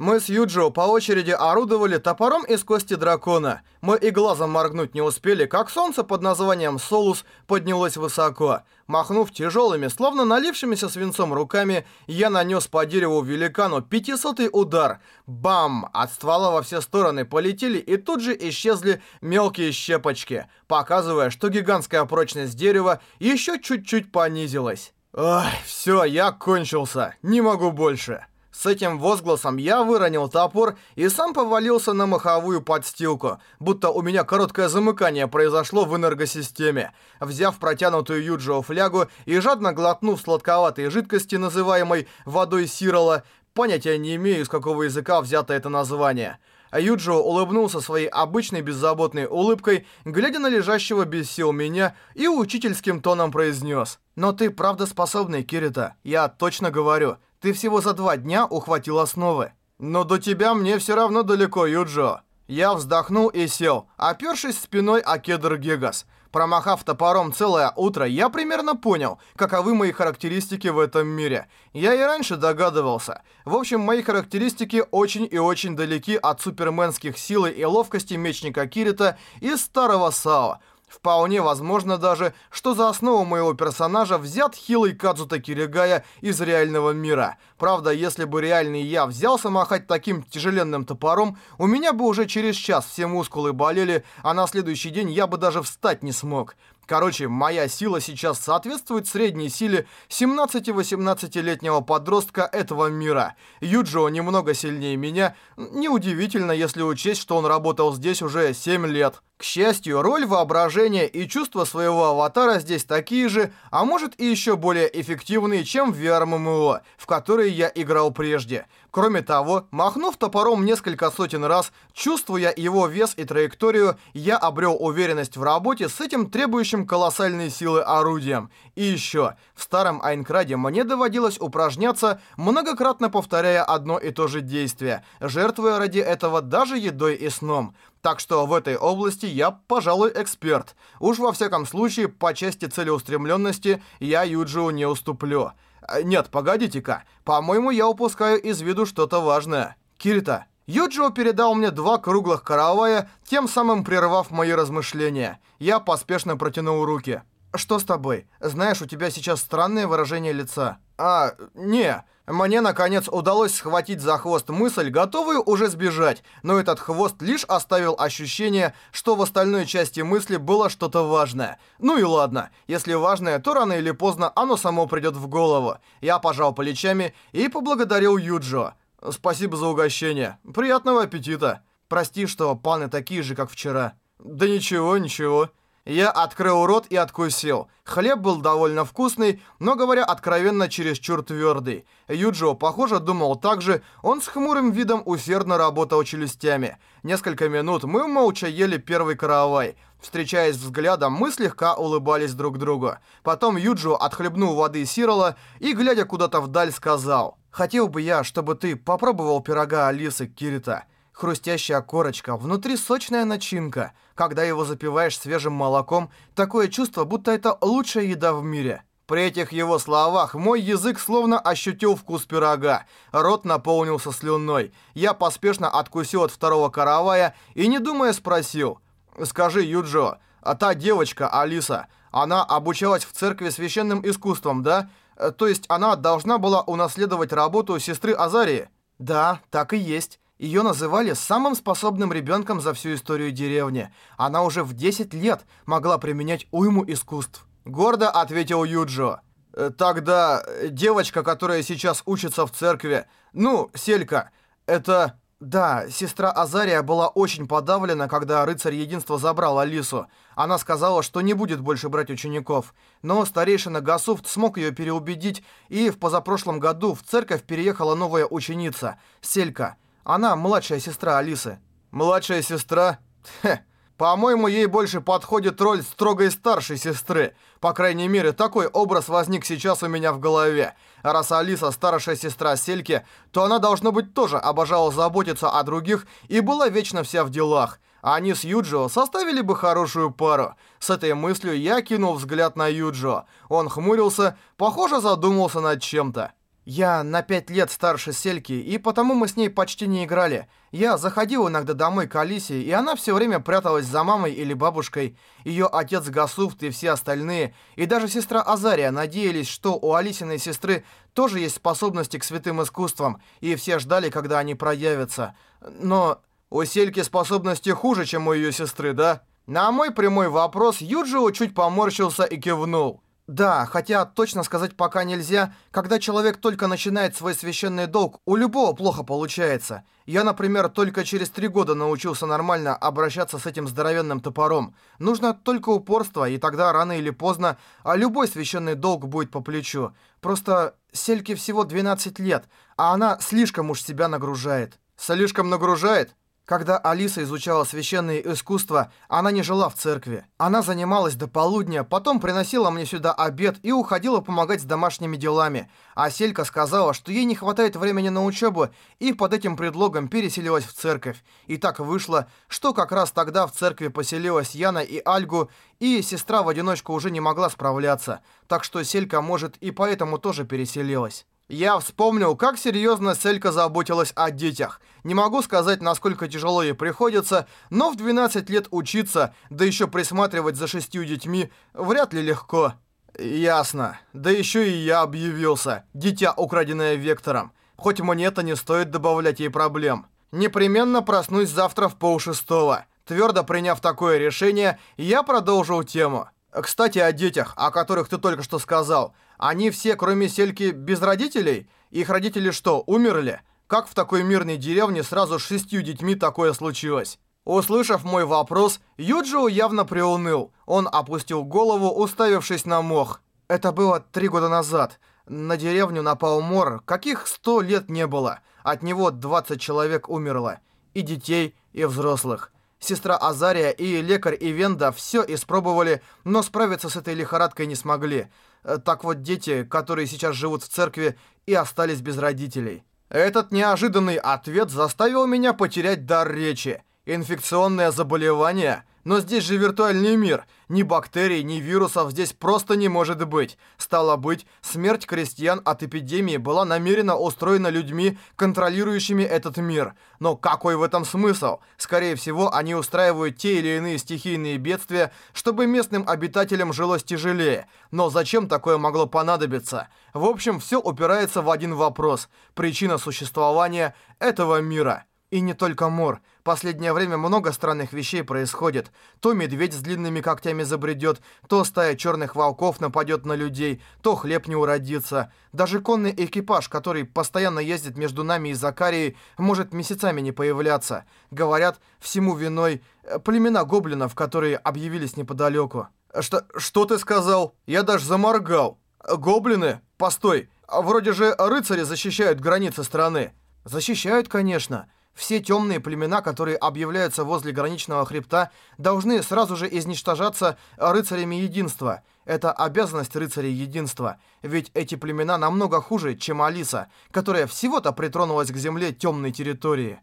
Мы с Юджио по очереди орудовали топором из кости дракона. Мы и глазом моргнуть не успели, как солнце под названием Солус поднялось высоко. Махнув тяжелыми, словно налившимися свинцом руками, я нанес по дереву великану пятисотый удар. Бам! От ствола во все стороны полетели и тут же исчезли мелкие щепочки, показывая, что гигантская прочность дерева еще чуть-чуть понизилась. Ой, все, я кончился. Не могу больше. С этим возгласом я выронил топор и сам повалился на маховую подстилку, будто у меня короткое замыкание произошло в энергосистеме. Взяв протянутую Юджио флягу и жадно глотнув сладковатой жидкости, называемой водой Сирола, понятия не имею, из какого языка взято это название. А Юджио улыбнулся своей обычной беззаботной улыбкой, глядя на лежащего без сил меня, и учительским тоном произнес. «Но ты правда способный, Кирита, я точно говорю». Ты всего за два дня ухватил основы. Но до тебя мне все равно далеко, Юджо. Я вздохнул и сел, опершись спиной о кедр Гегас. Промахав топором целое утро, я примерно понял, каковы мои характеристики в этом мире. Я и раньше догадывался. В общем, мои характеристики очень и очень далеки от суперменских силы и ловкости мечника Кирита из старого САО. Вполне возможно даже, что за основу моего персонажа взят хилый Кадзута Киригая из реального мира. Правда, если бы реальный я взялся махать таким тяжеленным топором, у меня бы уже через час все мускулы болели, а на следующий день я бы даже встать не смог. Короче, моя сила сейчас соответствует средней силе 17-18-летнего подростка этого мира. Юджио немного сильнее меня. Неудивительно, если учесть, что он работал здесь уже 7 лет. К счастью, роль воображения и чувства своего аватара здесь такие же, а может и еще более эффективные, чем в VR-MMO, в которые я играл прежде. Кроме того, махнув топором несколько сотен раз, чувствуя его вес и траекторию, я обрел уверенность в работе с этим требующим колоссальной силы орудием. И еще, в старом Айнкраде мне доводилось упражняться, многократно повторяя одно и то же действие, жертвуя ради этого даже едой и сном. Так что в этой области я, пожалуй, эксперт. Уж во всяком случае, по части целеустремленности я Юджио не уступлю. Э, нет, погодите-ка. По-моему, я упускаю из виду что-то важное. Кирита, Юджио передал мне два круглых каравая, тем самым прервав мои размышления. Я поспешно протянул руки. «Что с тобой? Знаешь, у тебя сейчас странное выражение лица». «А, не. Мне, наконец, удалось схватить за хвост мысль, готовую уже сбежать, но этот хвост лишь оставил ощущение, что в остальной части мысли было что-то важное. Ну и ладно, если важное, то рано или поздно оно само придет в голову. Я пожал плечами и поблагодарил Юджо. «Спасибо за угощение. Приятного аппетита. Прости, что паны такие же, как вчера». «Да ничего, ничего». Я открыл рот и откусил. Хлеб был довольно вкусный, но, говоря откровенно, чересчур твердый. Юджио, похоже, думал так же, он с хмурым видом усердно работал челюстями. Несколько минут мы молча ели первый каравай. Встречаясь взглядом, мы слегка улыбались друг другу. Потом Юджио отхлебнул воды Сирола и, глядя куда-то вдаль, сказал... «Хотел бы я, чтобы ты попробовал пирога Алисы Кирита». Хрустящая корочка, внутри сочная начинка. Когда его запиваешь свежим молоком, такое чувство, будто это лучшая еда в мире. При этих его словах мой язык словно ощутил вкус пирога. Рот наполнился слюной. Я поспешно откусил от второго каравая и, не думая, спросил. «Скажи, Юджо, а та девочка, Алиса, она обучалась в церкви священным искусством, да? То есть она должна была унаследовать работу сестры Азарии?» «Да, так и есть». Ее называли самым способным ребенком за всю историю деревни. Она уже в 10 лет могла применять уйму искусств. Гордо ответил Юджо. «Э, «Тогда девочка, которая сейчас учится в церкви, ну, Селька, это...» Да, сестра Азария была очень подавлена, когда рыцарь единства забрал Алису. Она сказала, что не будет больше брать учеников. Но старейшина Гасуфт смог ее переубедить, и в позапрошлом году в церковь переехала новая ученица, Селька. Она младшая сестра Алисы. Младшая сестра? Хе. По-моему, ей больше подходит роль строгой старшей сестры. По крайней мере, такой образ возник сейчас у меня в голове. Раз Алиса старшая сестра Сельки, то она, должно быть, тоже обожала заботиться о других и была вечно вся в делах. Они с Юджио составили бы хорошую пару. С этой мыслью я кинул взгляд на Юджио. Он хмурился, похоже, задумался над чем-то. Я на пять лет старше Сельки, и потому мы с ней почти не играли. Я заходил иногда домой к Алисе, и она все время пряталась за мамой или бабушкой. Ее отец Гасуфт и все остальные, и даже сестра Азария надеялись, что у Алисиной сестры тоже есть способности к святым искусствам, и все ждали, когда они проявятся. Но у Сельки способности хуже, чем у ее сестры, да? На мой прямой вопрос Юджио чуть поморщился и кивнул. Да, хотя точно сказать пока нельзя, когда человек только начинает свой священный долг, у любого плохо получается. Я, например, только через три года научился нормально обращаться с этим здоровенным топором. Нужно только упорство, и тогда рано или поздно, а любой священный долг будет по плечу. Просто Сельке всего 12 лет, а она слишком уж себя нагружает. Слишком нагружает? Когда Алиса изучала священные искусства, она не жила в церкви. Она занималась до полудня, потом приносила мне сюда обед и уходила помогать с домашними делами. А Селька сказала, что ей не хватает времени на учебу, и под этим предлогом переселилась в церковь. И так вышло, что как раз тогда в церкви поселилась Яна и Альгу, и сестра в одиночку уже не могла справляться. Так что Селька, может, и поэтому тоже переселилась. Я вспомнил, как серьезно Селька заботилась о детях. Не могу сказать, насколько тяжело ей приходится, но в 12 лет учиться, да еще присматривать за шестью детьми, вряд ли легко. Ясно. Да еще и я объявился. Дитя, украденное Вектором. Хоть мне это не стоит добавлять ей проблем. Непременно проснусь завтра в полшестого. Твердо приняв такое решение, я продолжил тему. Кстати, о детях, о которых ты только что сказал. Они все, кроме Сельки, без родителей? Их родители что, умерли? Как в такой мирной деревне сразу с шестью детьми такое случилось? Услышав мой вопрос, Юджио явно приуныл. Он опустил голову, уставившись на мох. Это было три года назад. На деревню напал мор, каких сто лет не было. От него 20 человек умерло. И детей, и взрослых. Сестра Азария и лекарь Ивенда все испробовали, но справиться с этой лихорадкой не смогли. Э, так вот дети, которые сейчас живут в церкви, и остались без родителей. Этот неожиданный ответ заставил меня потерять дар речи. Инфекционное заболевание? Но здесь же виртуальный мир. Ни бактерий, ни вирусов здесь просто не может быть. Стало быть, смерть крестьян от эпидемии была намеренно устроена людьми, контролирующими этот мир. Но какой в этом смысл? Скорее всего, они устраивают те или иные стихийные бедствия, чтобы местным обитателям жилось тяжелее. Но зачем такое могло понадобиться? В общем, все упирается в один вопрос. Причина существования этого мира. И не только мор. Последнее время много странных вещей происходит. То медведь с длинными когтями забредет, то стая черных волков нападет на людей, то хлеб не уродится. Даже конный экипаж, который постоянно ездит между нами и Закарией, может месяцами не появляться. Говорят, всему виной э, племена гоблинов, которые объявились неподалеку. Что, что ты сказал? Я даже заморгал. Гоблины? Постой, вроде же рыцари защищают границы страны. Защищают, конечно. Все темные племена, которые объявляются возле граничного хребта, должны сразу же изничтожаться рыцарями единства. Это обязанность рыцарей единства, ведь эти племена намного хуже, чем Алиса, которая всего-то притронулась к земле темной территории.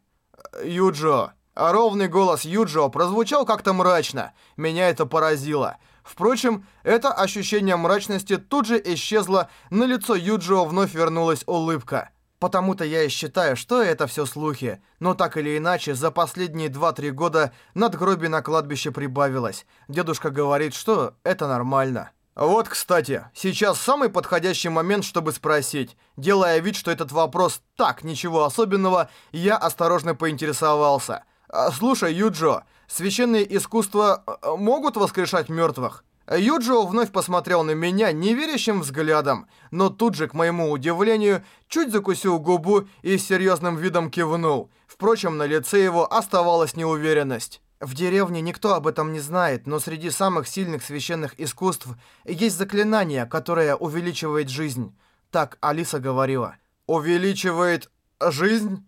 Юджо. Ровный голос Юджо прозвучал как-то мрачно. Меня это поразило. Впрочем, это ощущение мрачности тут же исчезло, на лицо Юджио вновь вернулась улыбка. Потому-то я и считаю, что это все слухи. Но так или иначе, за последние 2-3 года надгробий на кладбище прибавилось. Дедушка говорит, что это нормально. Вот, кстати, сейчас самый подходящий момент, чтобы спросить. Делая вид, что этот вопрос так, ничего особенного, я осторожно поинтересовался. «А, «Слушай, Юджо, священные искусства э, могут воскрешать мертвых?» Юджио вновь посмотрел на меня неверящим взглядом, но тут же, к моему удивлению, чуть закусил губу и с серьезным видом кивнул. Впрочем, на лице его оставалась неуверенность. В деревне никто об этом не знает, но среди самых сильных священных искусств есть заклинание, которое увеличивает жизнь. Так Алиса говорила. «Увеличивает жизнь?»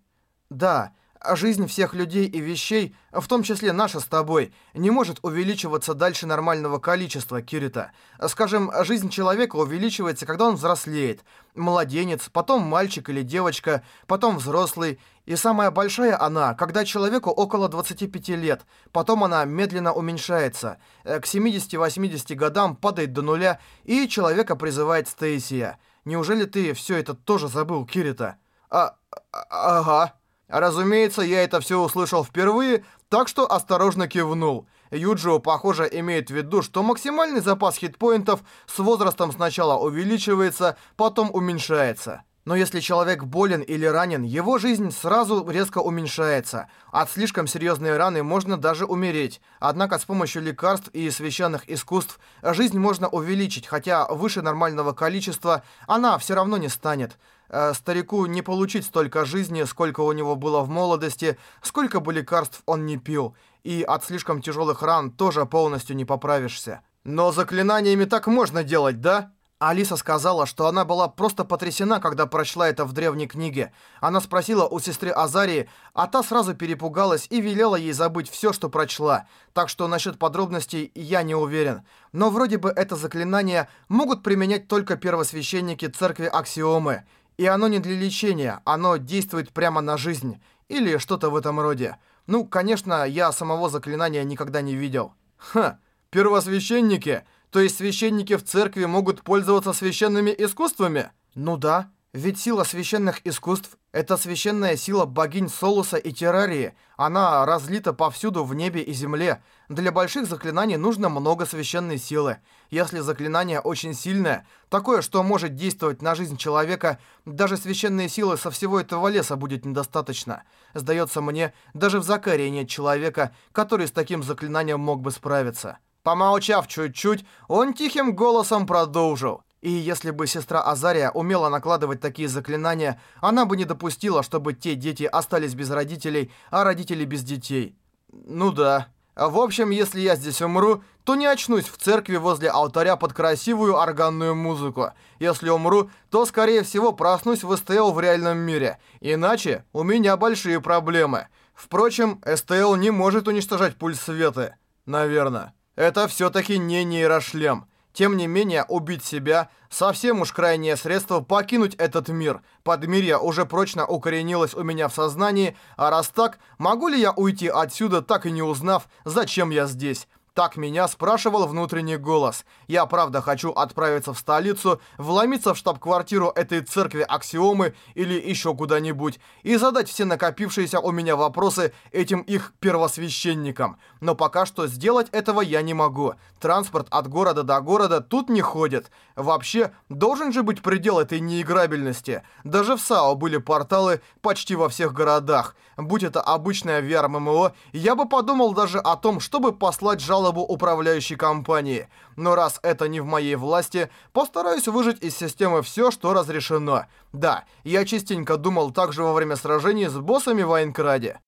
«Да, а жизнь всех людей и вещей, в том числе наша с тобой, не может увеличиваться дальше нормального количества, Кирита. Скажем, жизнь человека увеличивается, когда он взрослеет. Младенец, потом мальчик или девочка, потом взрослый. И самая большая она, когда человеку около 25 лет. Потом она медленно уменьшается. К 70-80 годам падает до нуля, и человека призывает Стейсия. Неужели ты все это тоже забыл, Кирита? А, а ага. Разумеется, я это все услышал впервые, так что осторожно кивнул. Юджио, похоже, имеет в виду, что максимальный запас хитпоинтов с возрастом сначала увеличивается, потом уменьшается. Но если человек болен или ранен, его жизнь сразу резко уменьшается. От слишком серьезной раны можно даже умереть. Однако с помощью лекарств и священных искусств жизнь можно увеличить, хотя выше нормального количества она все равно не станет. Э, старику не получить столько жизни, сколько у него было в молодости, сколько бы лекарств он не пил. И от слишком тяжелых ран тоже полностью не поправишься. Но заклинаниями так можно делать, да? Алиса сказала, что она была просто потрясена, когда прочла это в древней книге. Она спросила у сестры Азарии, а та сразу перепугалась и велела ей забыть все, что прочла. Так что насчет подробностей я не уверен. Но вроде бы это заклинание могут применять только первосвященники церкви Аксиомы. И оно не для лечения, оно действует прямо на жизнь. Или что-то в этом роде. Ну, конечно, я самого заклинания никогда не видел. Ха, первосвященники... То есть священники в церкви могут пользоваться священными искусствами? Ну да, ведь сила священных искусств – это священная сила богинь Солуса и Террарии. Она разлита повсюду в небе и земле. Для больших заклинаний нужно много священной силы. Если заклинание очень сильное, такое, что может действовать на жизнь человека, даже священные силы со всего этого леса будет недостаточно. Сдается мне, даже в Закарии нет человека, который с таким заклинанием мог бы справиться. Помолчав чуть-чуть, он тихим голосом продолжил. И если бы сестра Азария умела накладывать такие заклинания, она бы не допустила, чтобы те дети остались без родителей, а родители без детей. Ну да. В общем, если я здесь умру, то не очнусь в церкви возле алтаря под красивую органную музыку. Если умру, то, скорее всего, проснусь в СТЛ в реальном мире. Иначе у меня большие проблемы. Впрочем, СТЛ не может уничтожать пульс света. Наверное. Это все-таки не нейрошлем. Тем не менее, убить себя – совсем уж крайнее средство покинуть этот мир. Подмирье уже прочно укоренилось у меня в сознании, а раз так, могу ли я уйти отсюда, так и не узнав, зачем я здесь? Так меня спрашивал внутренний голос. Я правда хочу отправиться в столицу, вломиться в штаб-квартиру этой церкви Аксиомы или еще куда-нибудь и задать все накопившиеся у меня вопросы этим их первосвященникам. Но пока что сделать этого я не могу. Транспорт от города до города тут не ходит. Вообще, должен же быть предел этой неиграбельности. Даже в САО были порталы почти во всех городах. Будь это обычная VR-ММО, я бы подумал даже о том, чтобы послать жалобу жалобу управляющей компании. Но раз это не в моей власти, постараюсь выжать из системы все, что разрешено. Да, я частенько думал также во время сражений с боссами в Айнкраде.